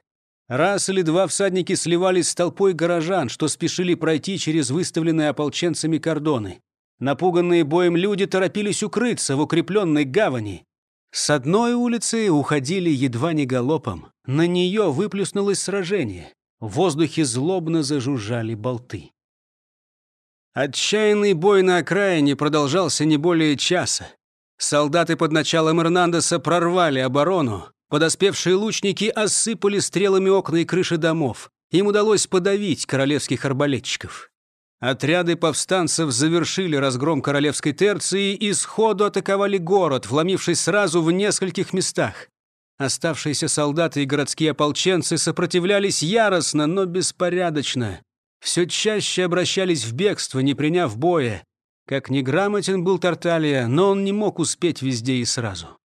Раз или два всадники сливались с толпой горожан, что спешили пройти через выставленные ополченцами кордоны. Напуганные боем люди торопились укрыться в укрепленной гавани. С одной улицы уходили едва не галопом. На нее выплюснулось сражение. В воздухе злобно зажужжали болты. Отчаянный бой на окраине продолжался не более часа. Солдаты под началом Эрнандеса прорвали оборону. Подоспевшие лучники осыпали стрелами окна и крыши домов. Им удалось подавить королевских арбалетчиков. Отряды повстанцев завершили разгром королевской терции и сходу атаковали город, вломившись сразу в нескольких местах. Оставшиеся солдаты и городские ополченцы сопротивлялись яростно, но беспорядочно. Все чаще обращались в бегство, не приняв боя. Как неграмотен был Тарталия, но он не мог успеть везде и сразу.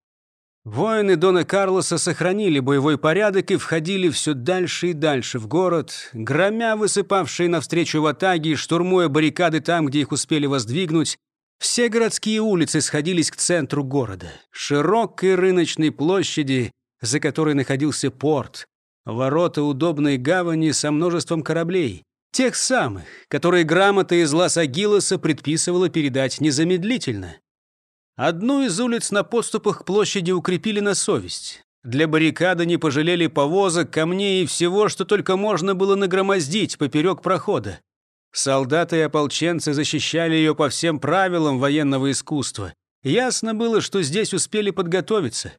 Воины Дона Карлоса сохранили боевой порядок и входили все дальше и дальше в город, громя высыпавшие навстречу ватаги, штурмуя баррикады там, где их успели воздвигнуть. Все городские улицы сходились к центру города, широкой рыночной площади, за которой находился порт, ворота удобной гавани со множеством кораблей, тех самых, которые грамота из Лас-Агилоса предписывала передать незамедлительно. Одну из улиц на подступах к площади укрепили на совесть. Для баррикады не пожалели повозок, камней и всего, что только можно было нагромоздить поперек прохода. Солдаты и ополченцы защищали ее по всем правилам военного искусства. Ясно было, что здесь успели подготовиться.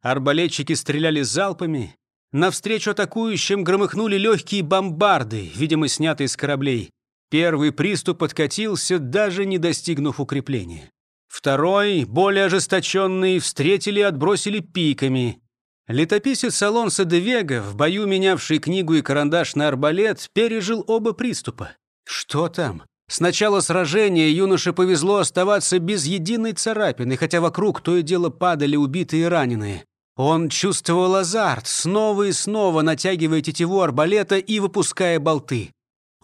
Арбалетчики стреляли залпами. Навстречу атакующим громыхнули легкие бомбарды, видимо, снятые с кораблей. Первый приступ откатился, даже не достигнув укрепления. Второй, более ожесточенный, встретили и отбросили пиками. Летописец Алонсо де Вега, в бою менявший книгу и карандаш на арбалет, пережил оба приступа. Что там? С начала сражения юноше повезло оставаться без единой царапины, хотя вокруг то и дело падали убитые и раненые. Он чувствовал азарт, снова и снова натягивая тетиву арбалета и выпуская болты.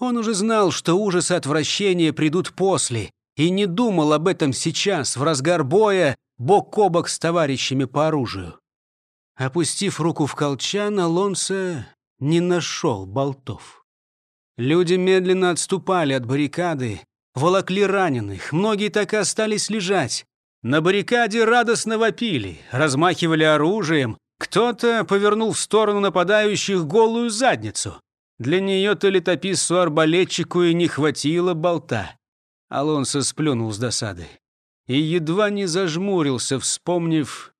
Он уже знал, что ужасы отвращения придут после, и не думал об этом сейчас, в разгар боя, бок о бок с товарищами по оружию. Опустив руку в колчан, Алонсо не нашел болтов. Люди медленно отступали от баррикады, волокли раненых, многие так и остались лежать. На баррикаде радостно вопили, размахивали оружием, кто-то повернул в сторону нападающих голую задницу. Для нее-то летописцу-арбалетчику и не хватило болта. Алонсо сплюнул с досады и едва не зажмурился, вспомнив...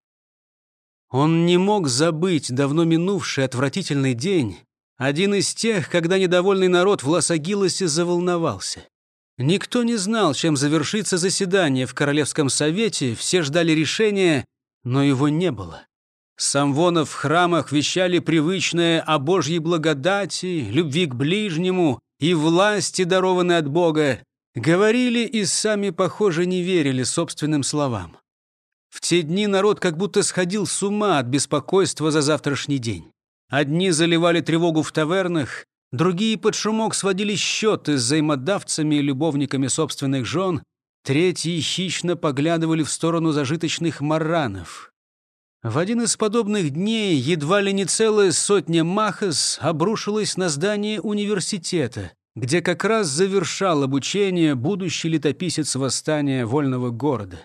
Он не мог забыть давно минувший отвратительный день, один из тех, когда недовольный народ в Лос-Агилосе заволновался. Никто не знал, чем завершится заседание в Королевском совете, все ждали решения, но его не было. Самвонов в храмах вещали привычное о Божьей благодати, любви к ближнему и власти, дарованной от Бога. Говорили и сами, похоже, не верили собственным словам. В те дни народ как будто сходил с ума от беспокойства за завтрашний день. Одни заливали тревогу в тавернах, другие под шумок сводили счеты с взаимодавцами и любовниками собственных жен, третьи хищно поглядывали в сторону зажиточных маранов. В один из подобных дней едва ли не целая сотня махас обрушилась на здание университета, где как раз завершал обучение будущий летописец восстания вольного города.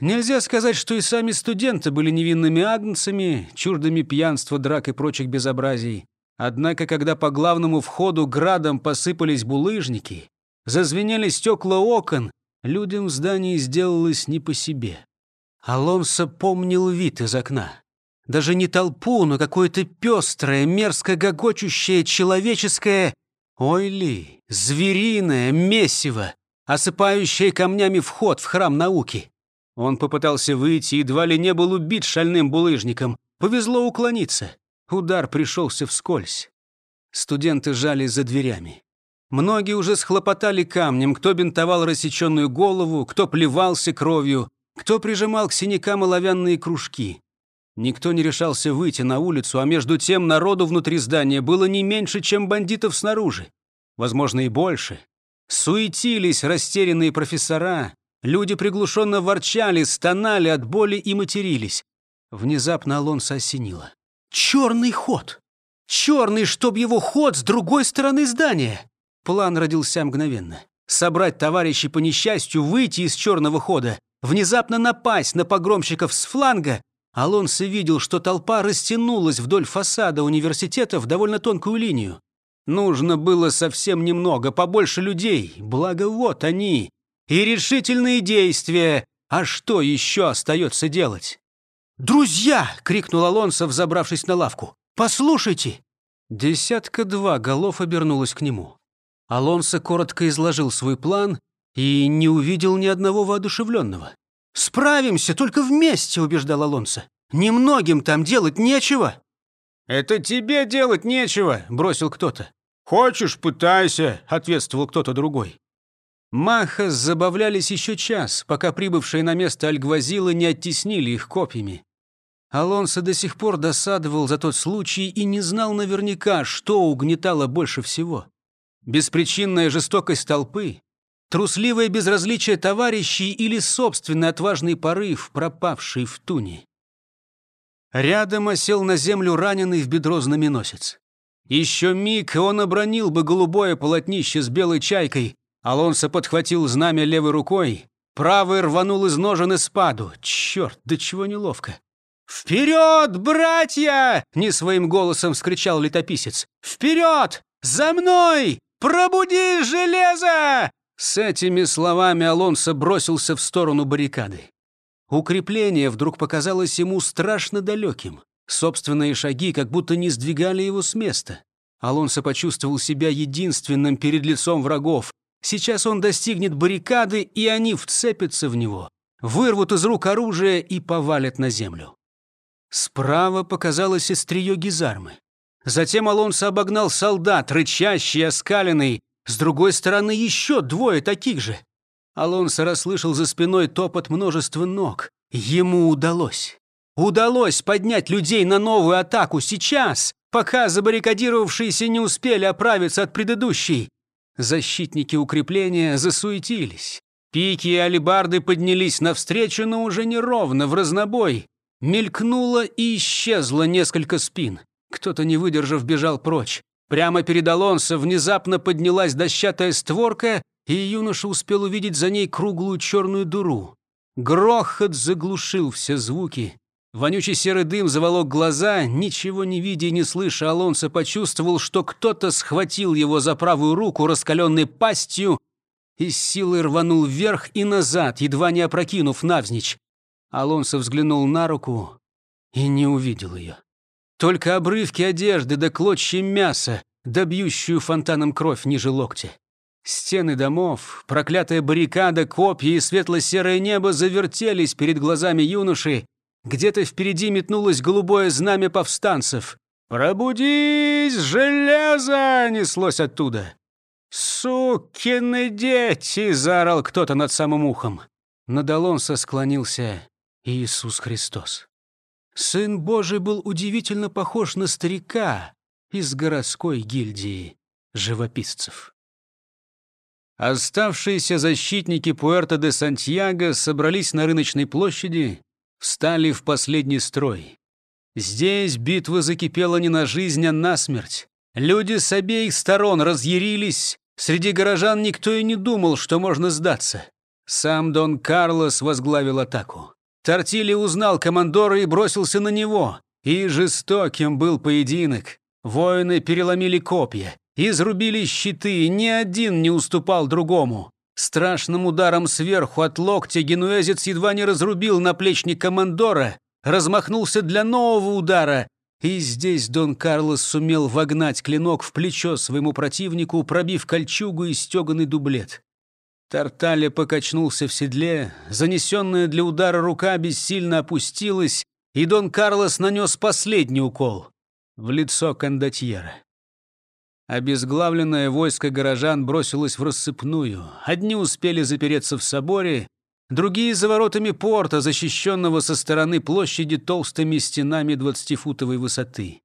Нельзя сказать, что и сами студенты были невинными агнцами, чуждыми пьянства, драк и прочих безобразий. Однако, когда по главному входу градом посыпались булыжники, зазвенели стекла окон, людям в здании сделалось не по себе. Алонсо помнил вид из окна. Даже не толпу, но какое-то пестрое, мерзко гогочущее, человеческое, ой ли, звериное месиво, осыпающее камнями вход в храм науки. Он попытался выйти, едва ли не был убит шальным булыжником. Повезло уклониться. Удар пришелся вскользь. Студенты жали за дверями. Многие уже схлопотали камнем, кто бинтовал рассеченную голову, кто плевался кровью, кто прижимал к синякам оловянные кружки. Никто не решался выйти на улицу, а между тем народу внутри здания было не меньше, чем бандитов снаружи. Возможно, и больше. Суетились растерянные профессора, Люди приглушенно ворчали, стонали от боли и матерились. Внезапно Алонсо осенило. «Черный ход! Черный, чтоб его ход с другой стороны здания!» План родился мгновенно. Собрать товарищей по несчастью, выйти из черного хода, внезапно напасть на погромщиков с фланга. Алонсо видел, что толпа растянулась вдоль фасада университета в довольно тонкую линию. Нужно было совсем немного, побольше людей, благо вот они, и решительные действия. А что еще остается делать? «Друзья!» — крикнул Алонсо, взобравшись на лавку. «Послушайте!» Десятка-два голов обернулась к нему. Алонсо коротко изложил свой план и не увидел ни одного воодушевленного. «Справимся только вместе», — убеждал Алонсо. «Немногим там делать нечего». «Это тебе делать нечего», — бросил кто-то. «Хочешь, пытайся», — ответствовал кто-то другой. Махас забавлялись еще час, пока прибывшие на место альгвазилы не оттеснили их копьями. Алонсо до сих пор досадовал за тот случай и не знал наверняка, что угнетало больше всего. Беспричинная жестокость толпы, трусливое безразличие товарищей или собственный отважный порыв, пропавший в туне. Рядом осел на землю раненый в бедро знаменосец. Еще миг, он обронил бы голубое полотнище с белой чайкой, Алонсо подхватил знамя левой рукой, правый рванул из ножен и спаду. Черт, да чего неловко. «Вперед, братья!» — не своим голосом вскричал летописец. «Вперед! За мной! Пробуди железо!» С этими словами Алонсо бросился в сторону баррикады. Укрепление вдруг показалось ему страшно далеким. Собственные шаги как будто не сдвигали его с места. Алонсо почувствовал себя единственным перед лицом врагов. Сейчас он достигнет баррикады, и они вцепятся в него, вырвут из рук оружие и повалят на землю. Справа показалось острие гизармы. Затем Алонсо обогнал солдат, рычащий, оскаленный. С другой стороны еще двое таких же. Алонсо расслышал за спиной топот множества ног. Ему удалось. Удалось поднять людей на новую атаку сейчас, пока забаррикадировавшиеся не успели оправиться от предыдущей. Защитники укрепления засуетились. Пики и алебарды поднялись навстречу, но уже неровно, в разнобой. Мелькнуло и исчезло несколько спин. Кто-то, не выдержав, бежал прочь. Прямо перед Алонсо внезапно поднялась дощатая створка, и юноша успел увидеть за ней круглую черную дуру. Грохот заглушил все звуки. Вонючий серый дым заволок глаза, ничего не видя и не слыша, Алонсо почувствовал, что кто-то схватил его за правую руку раскаленной пастью и с силой рванул вверх и назад, едва не опрокинув навзничь. Алонсо взглянул на руку и не увидел ее. Только обрывки одежды да клочья мяса, добьющую фонтаном кровь ниже локтя. Стены домов, проклятая баррикада, копья и светло-серое небо завертелись перед глазами юноши, Где-то впереди метнулось голубое знамя повстанцев. «Пробудись, железо!» — неслось оттуда. «Сукины дети!» — заорал кто-то над самым ухом. Над Алонсо склонился Иисус Христос. Сын Божий был удивительно похож на старика из городской гильдии живописцев. Оставшиеся защитники Пуэрто де Сантьяго собрались на рыночной площади, встали в последний строй. Здесь битва закипела не на жизнь, а на смерть. Люди с обеих сторон разъярились, среди горожан никто и не думал, что можно сдаться. Сам Дон Карлос возглавил атаку. Тортили узнал командора и бросился на него. И жестоким был поединок. Воины переломили копья, изрубили щиты, ни один не уступал другому. Страшным ударом сверху от локтя генуэзец едва не разрубил наплечник командора, размахнулся для нового удара, и здесь Дон Карлос сумел вогнать клинок в плечо своему противнику, пробив кольчугу и стеганый дублет. Тарталья покачнулся в седле, занесенная для удара рука бессильно опустилась, и Дон Карлос нанес последний укол в лицо кондотьера. Обезглавленное войско горожан бросилось в рассыпную. Одни успели запереться в соборе, другие за воротами порта, защищенного со стороны площади толстыми стенами двадцатифутовой высоты.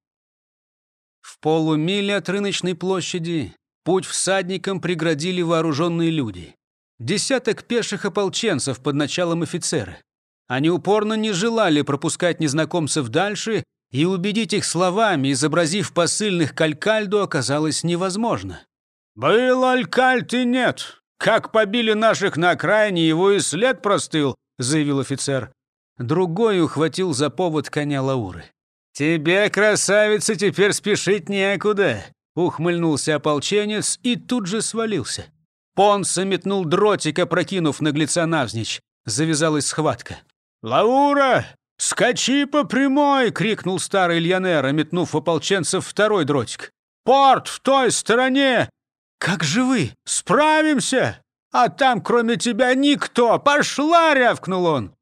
В полумиле от рыночной площади путь всадникам преградили вооруженные люди. Десяток пеших ополченцев под началом офицера. Они упорно не желали пропускать незнакомцев дальше и убедить их словами, изобразив посыльных калькальду, оказалось невозможно. «Был алькальт и нет. Как побили наших на окраине, его и след простыл», — заявил офицер. Другой ухватил за повод коня Лауры. «Тебе, красавица, теперь спешить некуда», — ухмыльнулся ополченец и тут же свалился. Понса метнул дротик, опрокинув наглеца навзничь. Завязалась схватка. «Лаура, «Скачи по прямой!» — крикнул старый Льянера, метнув ополченцев второй дротик. «Порт в той стороне!» «Как же вы?» «Справимся! А там, кроме тебя, никто! Пошла!» — рявкнул он.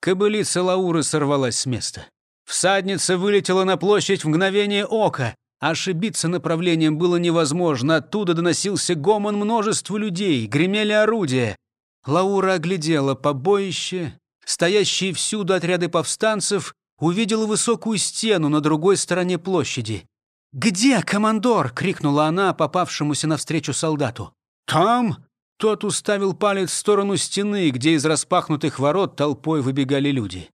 Кобылица Лауры сорвалась с места. Всадница вылетела на площадь в мгновение ока. Ошибиться направлением было невозможно. Оттуда доносился гомон множества людей, гремели орудия. Лаура оглядела побоище, стоящие всюду отряды повстанцев, увидела высокую стену на другой стороне площади. «Где командор?» — крикнула она попавшемуся навстречу солдату. «Там?» — тот уставил палец в сторону стены, где из распахнутых ворот толпой выбегали люди.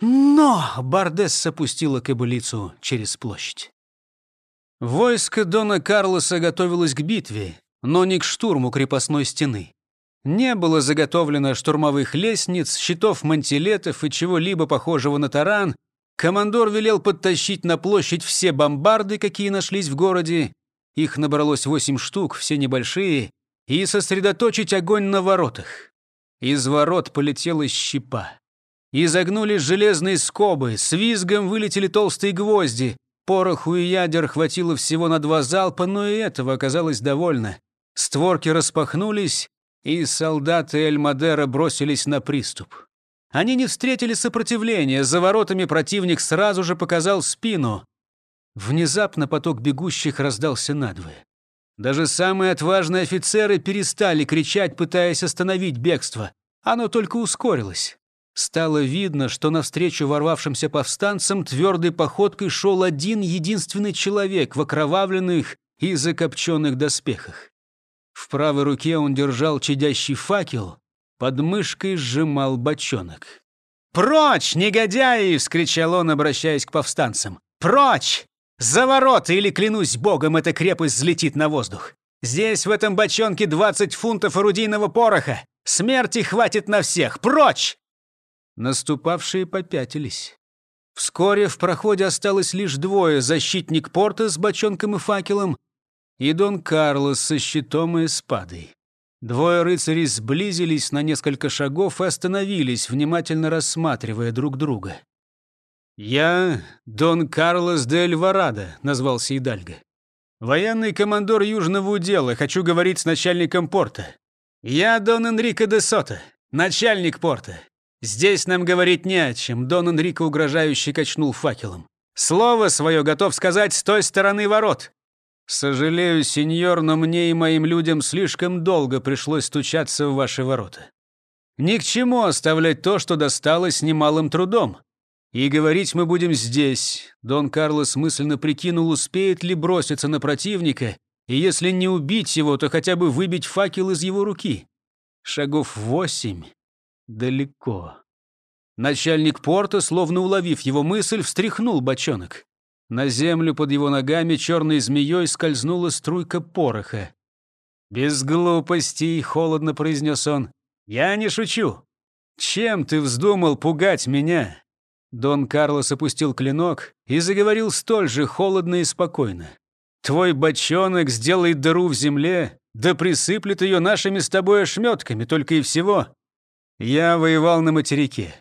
«Но!» — Бардесса пустила кобылицу через площадь. Войско Дона Карлоса готовилось к битве, но не к штурму крепостной стены. Не было заготовлено штурмовых лестниц, щитов мантилетов и чего-либо похожего на таран. Командор велел подтащить на площадь все бомбарды, какие нашлись в городе. Их набралось восемь штук, все небольшие, и сосредоточить огонь на воротах. Из ворот полетела щепа. Изогнулись железные скобы, с визгом вылетели толстые гвозди. Пороху и ядер хватило всего на два залпа, но и этого оказалось довольно. Створки распахнулись, и солдаты Эль-Мадера бросились на приступ. Они не встретили сопротивления, за воротами противник сразу же показал спину. Внезапно поток бегущих раздался надвое. Даже самые отважные офицеры перестали кричать, пытаясь остановить бегство. Оно только ускорилось. Стало видно, что навстречу ворвавшимся повстанцам твердой походкой шел один единственный человек в окровавленных и закопченных доспехах. В правой руке он держал чадящий факел, под мышкой сжимал бочонок. «Прочь, негодяи!» — вскричал он, обращаясь к повстанцам. «Прочь! За ворота, или, клянусь богом, эта крепость взлетит на воздух! Здесь, в этом бочонке, 20 фунтов орудийного пороха! Смерти хватит на всех! Прочь!» Наступавшие попятились. Вскоре в проходе осталось лишь двое — защитник порта с бочонком и факелом и Дон Карлос со щитом и спадой. Двое рыцарей сблизились на несколько шагов и остановились, внимательно рассматривая друг друга. «Я Дон Карлос де Эльварадо», — назвался Идальго. «Военный командор Южного удела, хочу говорить с начальником порта. Я Дон Энрико де Сота, начальник порта. Здесь нам говорить не о чем. Дон Энрико угрожающе качнул факелом. Слово свое готов сказать с той стороны ворот. Сожалею, сеньор, но мне и моим людям слишком долго пришлось стучаться в ваши ворота. Ни к чему оставлять то, что досталось немалым трудом. И говорить мы будем здесь. Дон Карлос мысленно прикинул, успеет ли броситься на противника, и если не убить его, то хотя бы выбить факел из его руки. Шагов восемь. Далеко. Начальник порта, словно уловив его мысль, встряхнул бочонок. На землю под его ногами черной змеей скользнула струйка пороха. «Без глупостей», — холодно произнес он. «Я не шучу. Чем ты вздумал пугать меня?» Дон Карлос опустил клинок и заговорил столь же холодно и спокойно. «Твой бочонок сделает дыру в земле, да присыплет ее нашими с тобой ошметками, только и всего. Я воевал на материке.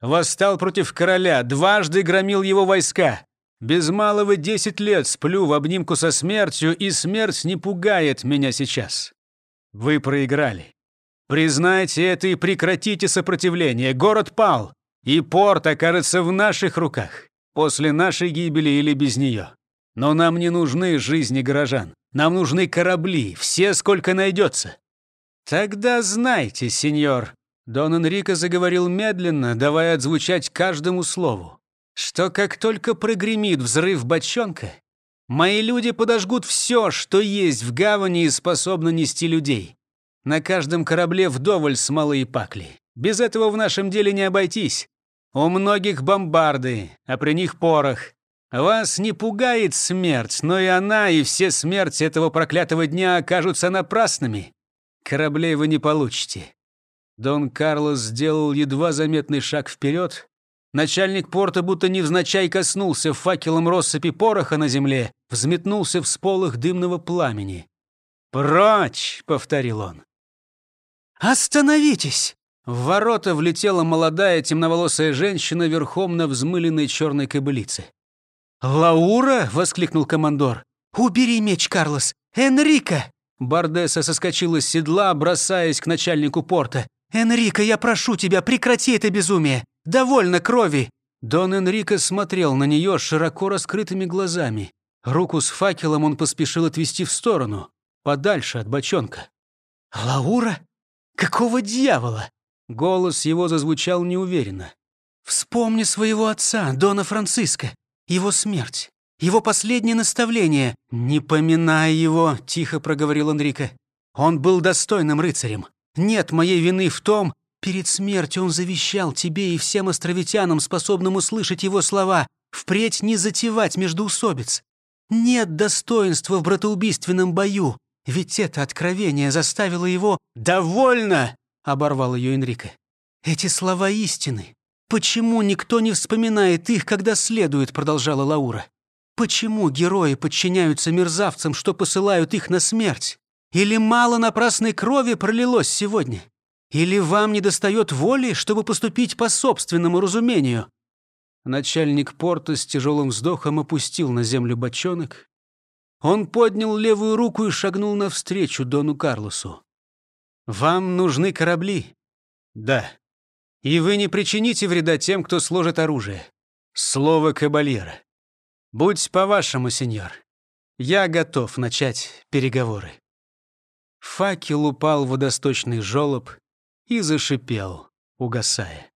Восстал против короля, дважды громил его войска. Без малого десять лет сплю в обнимку со смертью, и смерть не пугает меня сейчас. Вы проиграли. Признайте это и прекратите сопротивление. Город пал, и порт окажется в наших руках. После нашей гибели или без нее. Но нам не нужны жизни горожан. Нам нужны корабли, все сколько найдется. Тогда знайте, сеньор, Дон Энрико заговорил медленно, давая отзвучать каждому слову что как только прогремит взрыв бочонка, мои люди подожгут все, что есть в гавани и способно нести людей. На каждом корабле вдоволь смолы и пакли. Без этого в нашем деле не обойтись. У многих бомбарды, а при них порох. Вас не пугает смерть, но и она, и все смерти этого проклятого дня окажутся напрасными. Кораблей вы не получите. Дон Карлос сделал едва заметный шаг вперед, Начальник порта будто невзначай коснулся факелом россыпи пороха на земле, взметнулся в сполох дымного пламени. «Прочь!» — повторил он. «Остановитесь!» В ворота влетела молодая темноволосая женщина верхом на взмыленной черной кобылице. «Лаура!» — воскликнул командор. «Убери меч, Карлос! Энрико!» Бардеса соскочила с седла, бросаясь к начальнику порта. «Энрико, я прошу тебя, прекрати это безумие! Довольно крови!» Дон Энрико смотрел на нее широко раскрытыми глазами. Руку с факелом он поспешил отвести в сторону, подальше от бочонка. «Лаура? Какого дьявола?» Голос его зазвучал неуверенно. «Вспомни своего отца, Дона Франциско, его смерть, его последнее наставление. Не поминай его», — тихо проговорил Энрико. «Он был достойным рыцарем. Нет моей вины в том, Перед смертью он завещал тебе и всем островитянам, способным услышать его слова, впредь не затевать междоусобиц. Нет достоинства в братоубийственном бою, ведь это откровение заставило его... «Довольно!» — оборвал ее Энрико. «Эти слова истины. Почему никто не вспоминает их, когда следует?» — продолжала Лаура. «Почему герои подчиняются мерзавцам, что посылают их на смерть? Или мало напрасной крови пролилось сегодня? Или вам не достает воли, чтобы поступить по собственному разумению?» Начальник порта с тяжелым вздохом опустил на землю бочонок. Он поднял левую руку и шагнул навстречу Дону Карлосу. «Вам нужны корабли?» «Да. И вы не причините вреда тем, кто сложит оружие. Слово кабальера. Будь по-вашему, сеньор. Я готов начать переговоры». Факел упал в водосточный желоб, и зашипел, угасая.